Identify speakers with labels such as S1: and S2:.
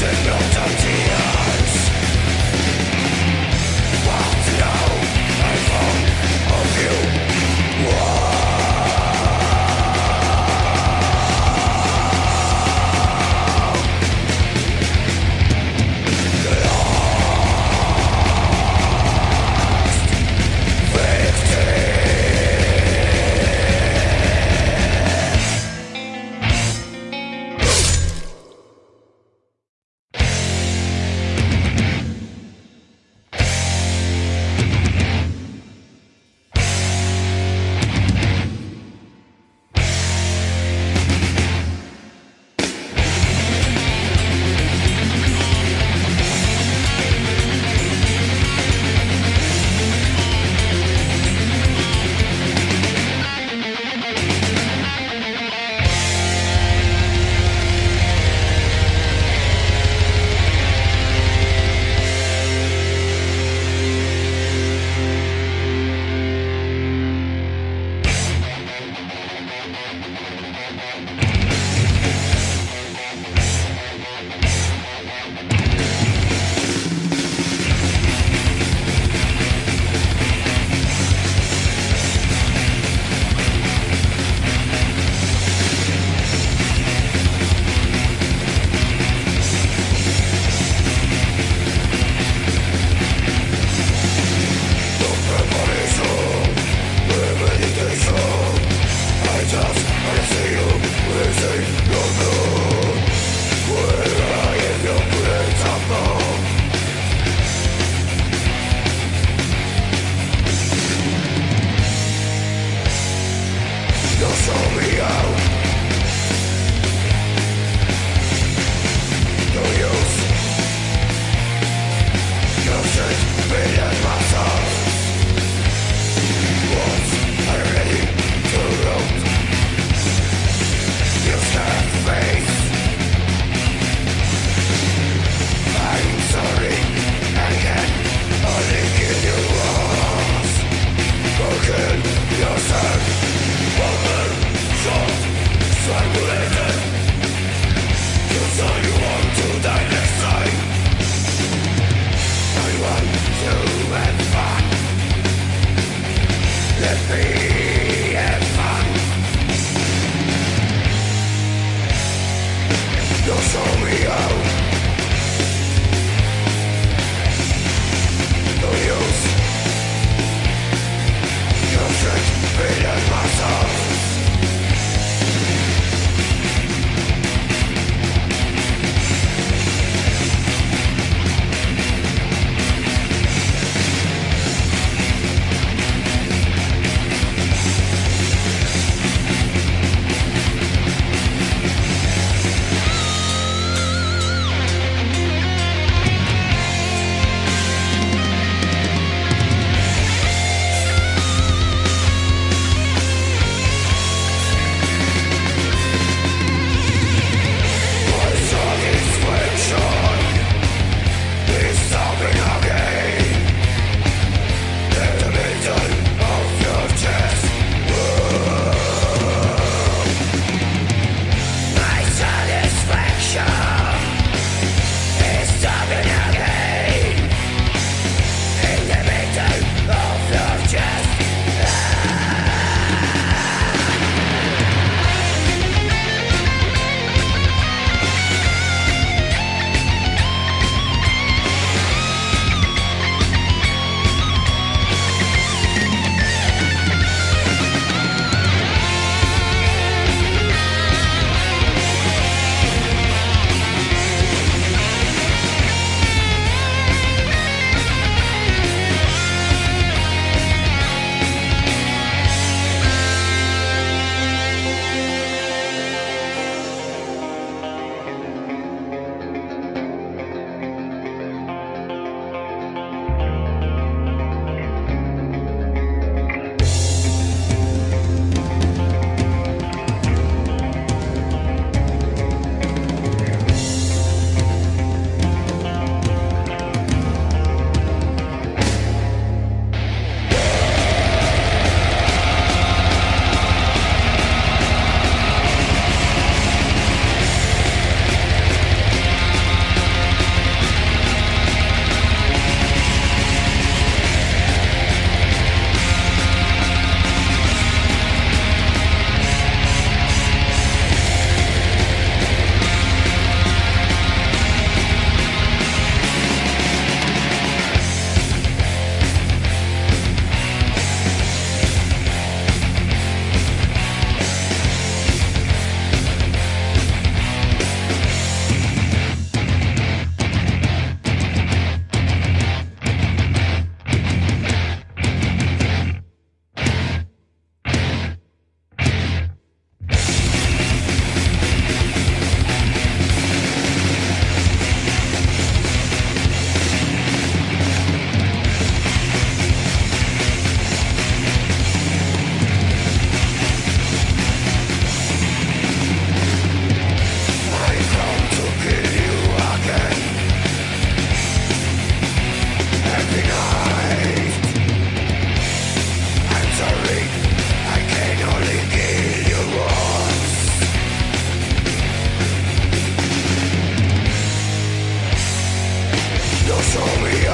S1: You'll show me